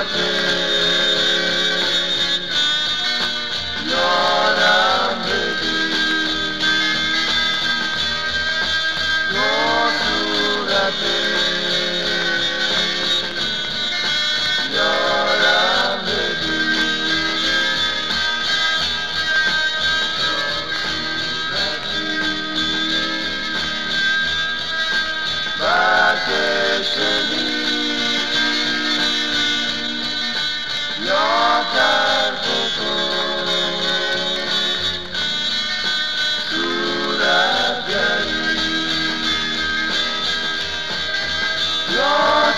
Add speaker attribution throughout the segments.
Speaker 1: Happy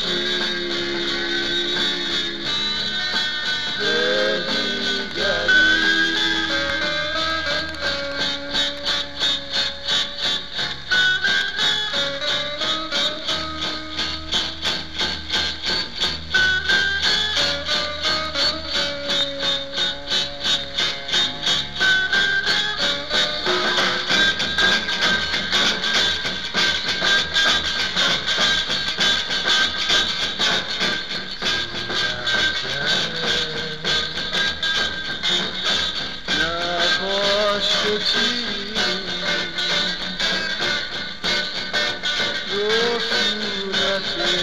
Speaker 1: Thank you. Thank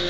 Speaker 1: you.